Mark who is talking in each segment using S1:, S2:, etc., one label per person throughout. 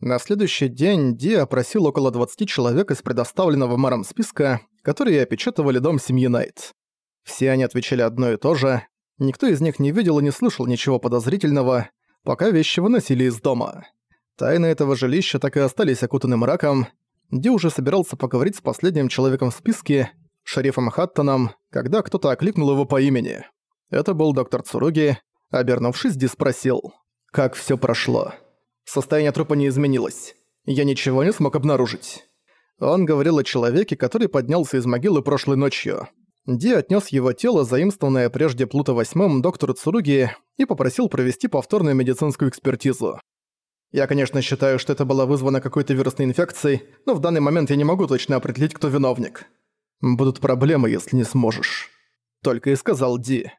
S1: На следующий день Ди опросил около 20 человек из предоставленного мэром списка, которые опечатывали дом семьи Найт. Все они отвечали одно и то же. Никто из них не видел и не слышал ничего подозрительного, пока вещи выносили из дома. Тайны этого жилища так и остались окутаны мраком. Ди уже собирался поговорить с последним человеком в списке, шерифом Хаттоном, когда кто-то окликнул его по имени. Это был доктор Цуруги. Обернувшись, Ди спросил, как все прошло. Состояние трупа не изменилось. Я ничего не смог обнаружить. Он говорил о человеке, который поднялся из могилы прошлой ночью. Ди отнес его тело, заимствованное прежде Плута восьмым доктору Цуруги, и попросил провести повторную медицинскую экспертизу. Я, конечно, считаю, что это было вызвано какой-то вирусной инфекцией, но в данный момент я не могу точно определить, кто виновник. Будут проблемы, если не сможешь. Только и сказал Ди.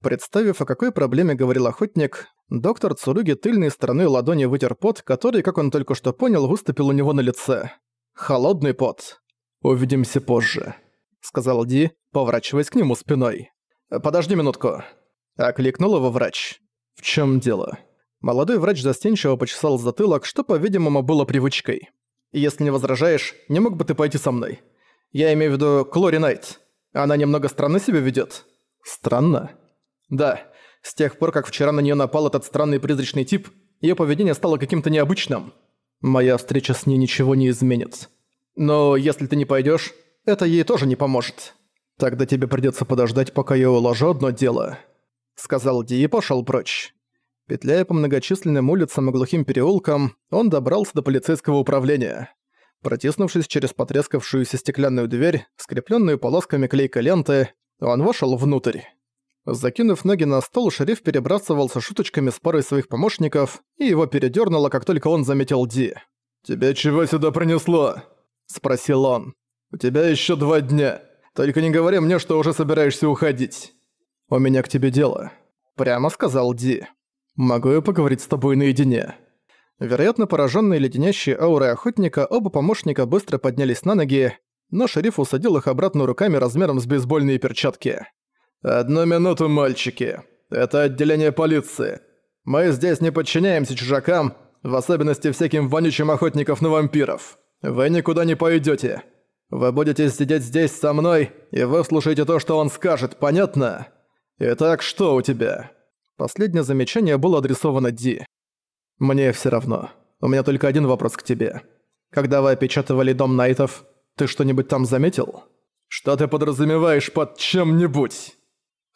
S1: Представив, о какой проблеме говорил охотник, доктор Цуруги тыльной стороной ладони вытер пот, который, как он только что понял, выступил у него на лице. Холодный пот. «Увидимся позже», — сказал Ди, поворачиваясь к нему спиной. «Подожди минутку», — окликнул его врач. «В чем дело?» Молодой врач застенчиво почесал затылок, что, по-видимому, было привычкой. «Если не возражаешь, не мог бы ты пойти со мной? Я имею в виду Клори Найт. Она немного странно себя ведет. «Странно?» Да, с тех пор, как вчера на нее напал этот странный призрачный тип, ее поведение стало каким-то необычным. Моя встреча с ней ничего не изменит. Но если ты не пойдешь, это ей тоже не поможет. Тогда тебе придется подождать, пока я уложу одно дело», — сказал Ди и пошел прочь. Петляя по многочисленным улицам и глухим переулкам, он добрался до полицейского управления. Протиснувшись через потрескавшуюся стеклянную дверь, скрепленную полосками клейкой ленты, он вошел внутрь. Закинув ноги на стол, шериф перебрасывался шуточками с парой своих помощников, и его передёрнуло, как только он заметил Ди. «Тебя чего сюда принесло?» – спросил он. «У тебя ещё два дня. Только не говори мне, что уже собираешься уходить». «У меня к тебе дело», – прямо сказал Ди. «Могу я поговорить с тобой наедине?» Вероятно, пораженные леденящей аурой охотника, оба помощника быстро поднялись на ноги, но шериф усадил их обратно руками размером с бейсбольные перчатки. «Одну минуту, мальчики. Это отделение полиции. Мы здесь не подчиняемся чужакам, в особенности всяким вонючим охотников на вампиров. Вы никуда не пойдете. Вы будете сидеть здесь со мной, и вы слушаете то, что он скажет, понятно? Итак, что у тебя?» Последнее замечание было адресовано Ди. «Мне все равно. У меня только один вопрос к тебе. Когда вы опечатывали дом Найтов, ты что-нибудь там заметил?» «Что ты подразумеваешь под чем-нибудь?»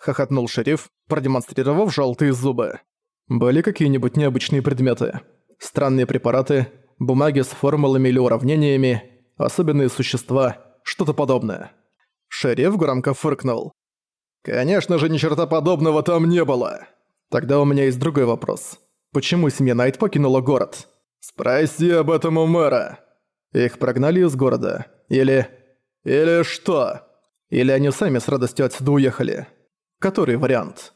S1: Хохотнул шериф, продемонстрировав желтые зубы. Были какие-нибудь необычные предметы? Странные препараты, бумаги с формулами или уравнениями, особенные существа, что-то подобное. Шериф громко фыркнул. «Конечно же, ни черта подобного там не было!» Тогда у меня есть другой вопрос. Почему семья Найт покинула город? Спроси об этом у мэра. Их прогнали из города. Или... Или что? Или они сами с радостью отсюда уехали? Который вариант?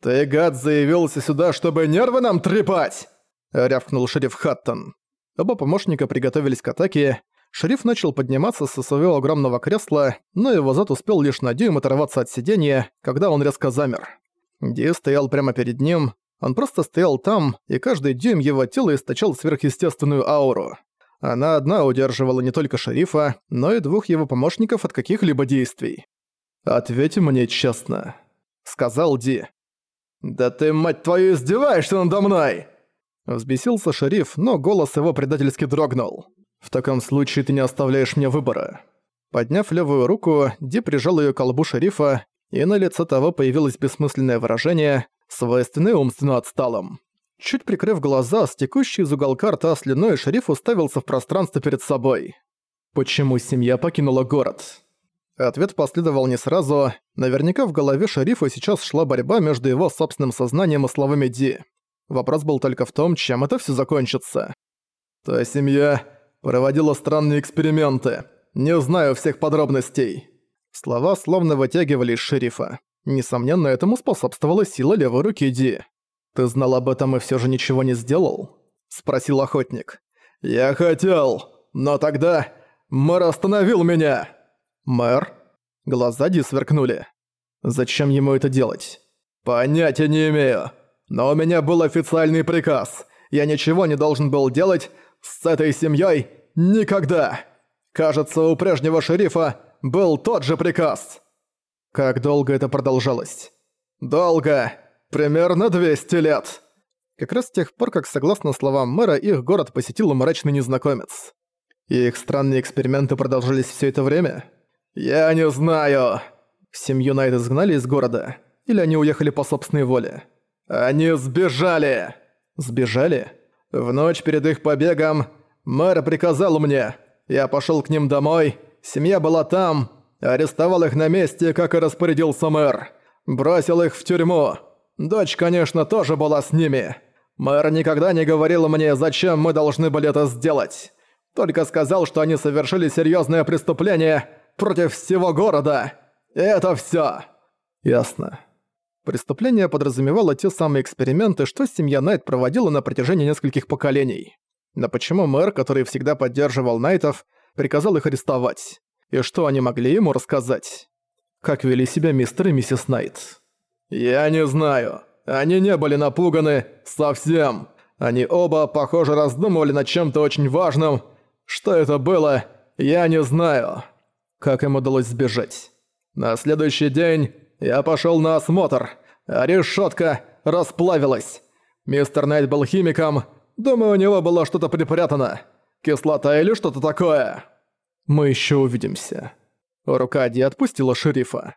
S1: «Ты, гад, заявился сюда, чтобы нервы нам трепать!» — рявкнул шериф Хаттон. Оба помощника приготовились к атаке. Шериф начал подниматься со своего огромного кресла, но его зад успел лишь на дюйм оторваться от сиденья, когда он резко замер. Ди стоял прямо перед ним, он просто стоял там, и каждый дюйм его тела источал сверхъестественную ауру. Она одна удерживала не только шерифа, но и двух его помощников от каких-либо действий. «Ответь мне честно», сказал Ди. «Да ты, мать твою, издеваешься надо мной!» Взбесился шериф, но голос его предательски дрогнул. «В таком случае ты не оставляешь мне выбора». Подняв левую руку, Ди прижал ее к колбу шерифа, и на лице того появилось бессмысленное выражение, свойственное умственно отсталым. Чуть прикрыв глаза, с текущей из уголка рта слюной шериф уставился в пространство перед собой. «Почему семья покинула город?» Ответ последовал не сразу. Наверняка в голове шерифа сейчас шла борьба между его собственным сознанием и словами Ди. Вопрос был только в том, чем это все закончится. «Та семья проводила странные эксперименты. Не знаю всех подробностей». Слова словно вытягивали шерифа. Несомненно, этому способствовала сила левой руки Ди. «Ты знал об этом и все же ничего не сделал?» – спросил охотник. «Я хотел, но тогда мэр остановил меня!» «Мэр?» Глаза Ди сверкнули. «Зачем ему это делать?» «Понятия не имею. Но у меня был официальный приказ. Я ничего не должен был делать, С этой семьей никогда! Кажется, у прежнего шерифа был тот же приказ. Как долго это продолжалось? Долго. Примерно 200 лет. Как раз с тех пор, как, согласно словам мэра, их город посетил мрачный незнакомец. И их странные эксперименты продолжались все это время? Я не знаю. Семью Найт изгнали из города? Или они уехали по собственной воле? Они сбежали! Сбежали? В ночь перед их побегом мэр приказал мне. Я пошел к ним домой, семья была там, арестовал их на месте, как и распорядился мэр. Бросил их в тюрьму. Дочь, конечно, тоже была с ними. Мэр никогда не говорил мне, зачем мы должны были это сделать. Только сказал, что они совершили серьезное преступление против всего города. Это все. Ясно. Преступление подразумевало те самые эксперименты, что семья Найт проводила на протяжении нескольких поколений. Но почему мэр, который всегда поддерживал Найтов, приказал их арестовать? И что они могли ему рассказать? Как вели себя мистер и миссис Найт? «Я не знаю. Они не были напуганы. Совсем. Они оба, похоже, раздумывали над чем-то очень важным. Что это было, я не знаю. Как им удалось сбежать? На следующий день я пошел на осмотр, а решетка расплавилась. Мистер Найт был химиком. Думаю, у него было что-то припрятано. Кислота или что-то такое. Мы еще увидимся. Рука Ди отпустила шерифа.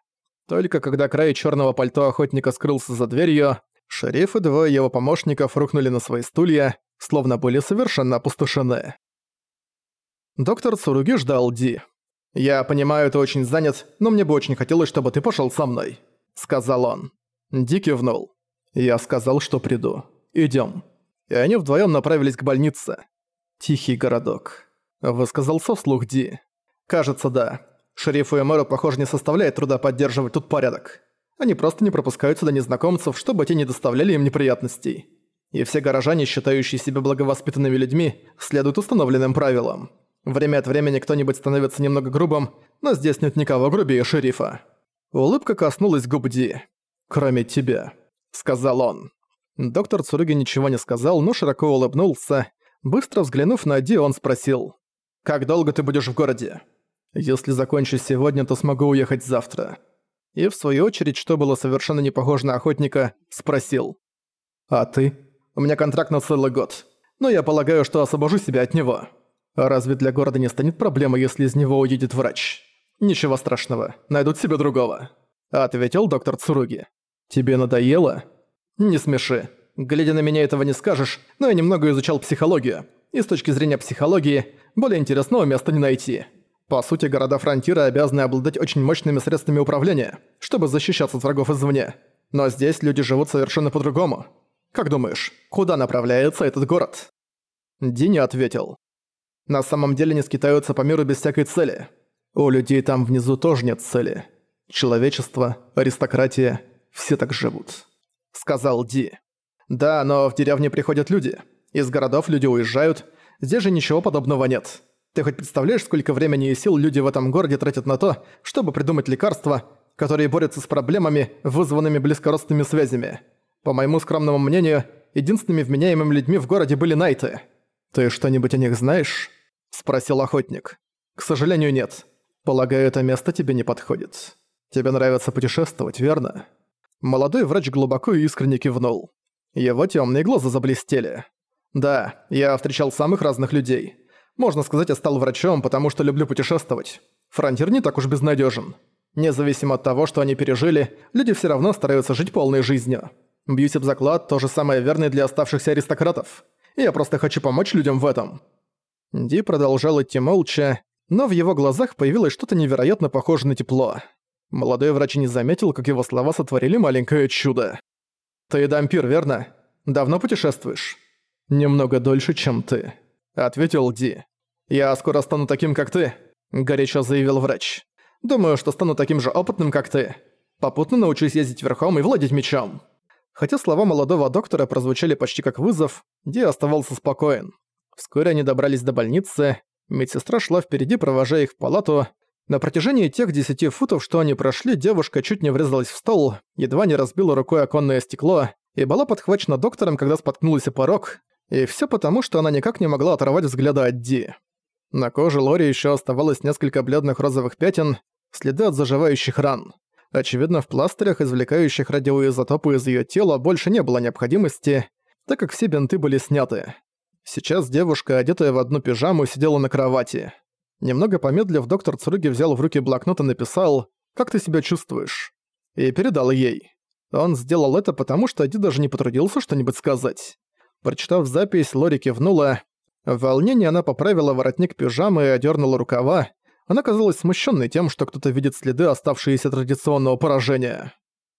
S1: Только когда край черного пальто охотника скрылся за дверью, шериф и двое его помощников рухнули на свои стулья, словно были совершенно опустошены. Доктор Цуруги ждал Ди. «Я понимаю, ты очень занят, но мне бы очень хотелось, чтобы ты пошел со мной», — сказал он. Ди кивнул. «Я сказал, что приду. Идем. И они вдвоем направились к больнице. «Тихий городок», — высказался вслух Ди. «Кажется, да. Шерифу и мэру, похоже, не составляет труда поддерживать тут порядок. Они просто не пропускают сюда незнакомцев, чтобы те не доставляли им неприятностей. И все горожане, считающие себя благовоспитанными людьми, следуют установленным правилам. Время от времени кто-нибудь становится немного грубым, но здесь нет никого грубее шерифа. Улыбка коснулась губ Ди. «Кроме тебя», — сказал он. Доктор Цуруги ничего не сказал, но широко улыбнулся. Быстро взглянув на Ди, он спросил. «Как долго ты будешь в городе?» Если закончу сегодня, то смогу уехать завтра. И в свою очередь, что было совершенно не похоже на охотника, спросил. А ты? У меня контракт на целый год. Но я полагаю, что освобожу себя от него. А разве для города не станет проблемой, если из него уедет врач? Ничего страшного, найдут себе другого. Ответил доктор Цуруги. Тебе надоело? Не смеши. Глядя на меня, этого не скажешь, но я немного изучал психологию. И с точки зрения психологии, более интересного места не найти. По сути, города Фронтира обязаны обладать очень мощными средствами управления, чтобы защищаться от врагов извне. Но здесь люди живут совершенно по-другому. Как думаешь, куда направляется этот город?» Дини ответил. «На самом деле не скитаются по миру без всякой цели. У людей там внизу тоже нет цели. Человечество, аристократия – все так живут», – сказал Ди. «Да, но в деревне приходят люди. Из городов люди уезжают. Здесь же ничего подобного нет. Ты хоть представляешь, сколько времени и сил люди в этом городе тратят на то, чтобы придумать лекарства, которые борются с проблемами, вызванными близкородственными связями? По моему скромному мнению, единственными вменяемыми людьми в городе были найты. Ты что-нибудь о них знаешь? Спросил охотник. К сожалению, нет. Полагаю, это место тебе не подходит. Тебе нравится путешествовать, верно? Молодой врач глубоко и искренне кивнул. Его темные глаза заблестели. Да, я встречал самых разных людей. Можно сказать, я стал врачом, потому что люблю путешествовать. Фронтир не так уж безнадежен. Независимо от того, что они пережили, люди все равно стараются жить полной жизнью. Бьюсь об заклад, то же самое верное для оставшихся аристократов. И я просто хочу помочь людям в этом. Ди продолжал идти молча, но в его глазах появилось что-то невероятно похожее на тепло. Молодой врач не заметил, как его слова сотворили маленькое чудо. «Ты дампир, верно? Давно путешествуешь?» «Немного дольше, чем ты», — ответил Ди. «Я скоро стану таким, как ты», — горячо заявил врач. «Думаю, что стану таким же опытным, как ты. Попутно научусь ездить верхом и владеть мечом». Хотя слова молодого доктора прозвучали почти как вызов, Ди оставался спокоен. Вскоре они добрались до больницы, медсестра шла впереди, провожая их в палату. На протяжении тех десяти футов, что они прошли, девушка чуть не врезалась в стол, едва не разбила рукой оконное стекло и была подхвачена доктором, когда споткнулась о порог, И все потому, что она никак не могла оторвать взгляда от Ди. На коже Лори еще оставалось несколько бледных розовых пятен, следы от заживающих ран. Очевидно, в пластырях, извлекающих радиоизотопы из ее тела, больше не было необходимости, так как все бинты были сняты. Сейчас девушка, одетая в одну пижаму, сидела на кровати. Немного помедлив, доктор Цуруги взял в руки блокнот и написал «Как ты себя чувствуешь?» и передал ей. Он сделал это потому, что Ди даже не потрудился что-нибудь сказать. Прочитав запись, Лори кивнула. В волнении она поправила воротник пижамы и одернула рукава. Она казалась смущенной тем, что кто-то видит следы оставшиеся традиционного поражения.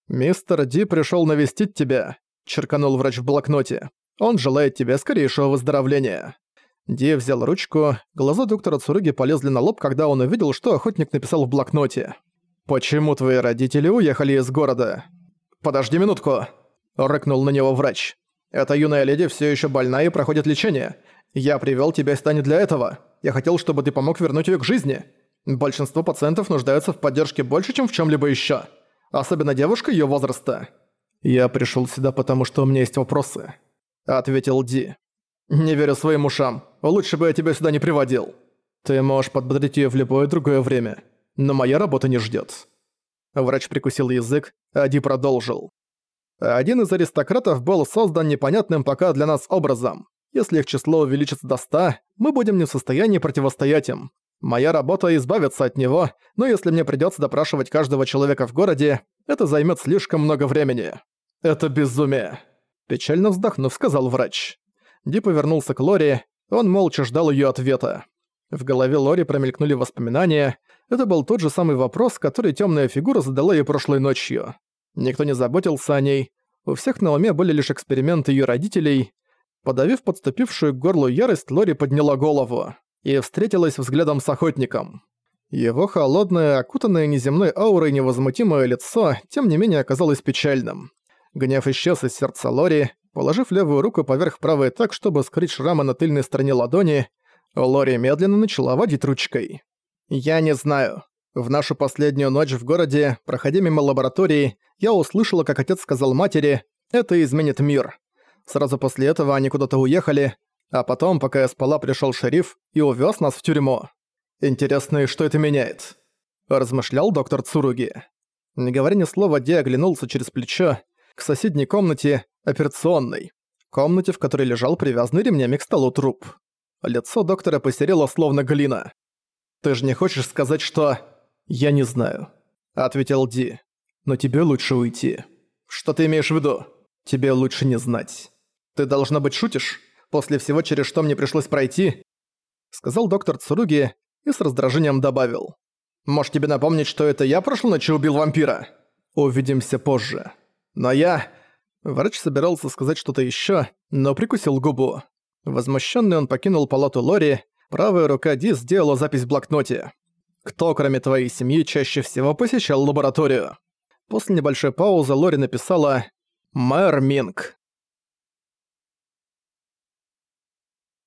S1: «Мистер Ди пришел навестить тебя», — черканул врач в блокноте. «Он желает тебе скорейшего выздоровления». Ди взял ручку, глаза доктора Цуруги полезли на лоб, когда он увидел, что охотник написал в блокноте. «Почему твои родители уехали из города?» «Подожди минутку!» – рыкнул на него врач. «Эта юная леди все еще больна и проходит лечение. Я привел тебя сюда не для этого. Я хотел, чтобы ты помог вернуть ее к жизни. Большинство пациентов нуждаются в поддержке больше, чем в чем либо еще. Особенно девушка ее возраста». «Я пришел сюда, потому что у меня есть вопросы», – ответил Ди. «Не верю своим ушам. Лучше бы я тебя сюда не приводил. Ты можешь подбодрить её в любое другое время. Но моя работа не ждёт». Врач прикусил язык, а Ди продолжил. «Один из аристократов был создан непонятным пока для нас образом. Если их число увеличится до ста, мы будем не в состоянии противостоять им. Моя работа – избавиться от него, но если мне придётся допрашивать каждого человека в городе, это займёт слишком много времени. Это безумие!» Печально вздохнув, сказал врач. Ди повернулся к Лори, он молча ждал её ответа. В голове Лори промелькнули воспоминания. Это был тот же самый вопрос, который тёмная фигура задала ей прошлой ночью. Никто не заботился о ней. У всех на уме были лишь эксперименты её родителей. Подавив подступившую к горлу ярость, Лори подняла голову и встретилась взглядом с охотником. Его холодное, окутанное неземной аурой невозмутимое лицо, тем не менее, оказалось печальным. Гнев исчез из сердца Лори, Положив левую руку поверх правой так, чтобы скрыть шрамы на тыльной стороне ладони, Лори медленно начала водить ручкой. «Я не знаю. В нашу последнюю ночь в городе, проходя мимо лаборатории, я услышала, как отец сказал матери «это изменит мир». Сразу после этого они куда-то уехали, а потом, пока я спала, пришёл шериф и увёз нас в тюрьму. Интересно, и что это меняет?» Размышлял доктор Цуруги. Не говоря ни слова, Ди оглянулся через плечо к соседней комнате, операционной, комнате, в которой лежал привязанный ремнями к столу труп. Лицо доктора посерело словно глина. «Ты же не хочешь сказать, что...» «Я не знаю», — ответил Ди. «Но тебе лучше уйти». «Что ты имеешь в виду?» «Тебе лучше не знать». «Ты, должно быть, шутишь? После всего, через что мне пришлось пройти?» Сказал доктор Цуруги и с раздражением добавил. «Может тебе напомнить, что это я прошлой ночью убил вампира?» «Увидимся позже». «Но я...» Врач собирался сказать что-то еще, но прикусил губу. Возмущенный он покинул палату Лори, правая рука Ди сделала запись в блокноте. «Кто, кроме твоей семьи, чаще всего посещал лабораторию?» После небольшой паузы Лори написала «Мэр Минг».